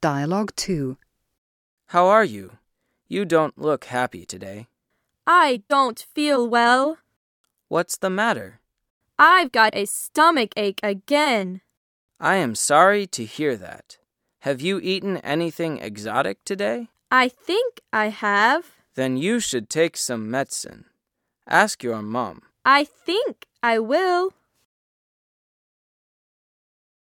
Dialogue 2. How are you? You don't look happy today. I don't feel well. What's the matter? I've got a stomach ache again. I am sorry to hear that. Have you eaten anything exotic today? I think I have. Then you should take some medicine. Ask your mom. I think I will.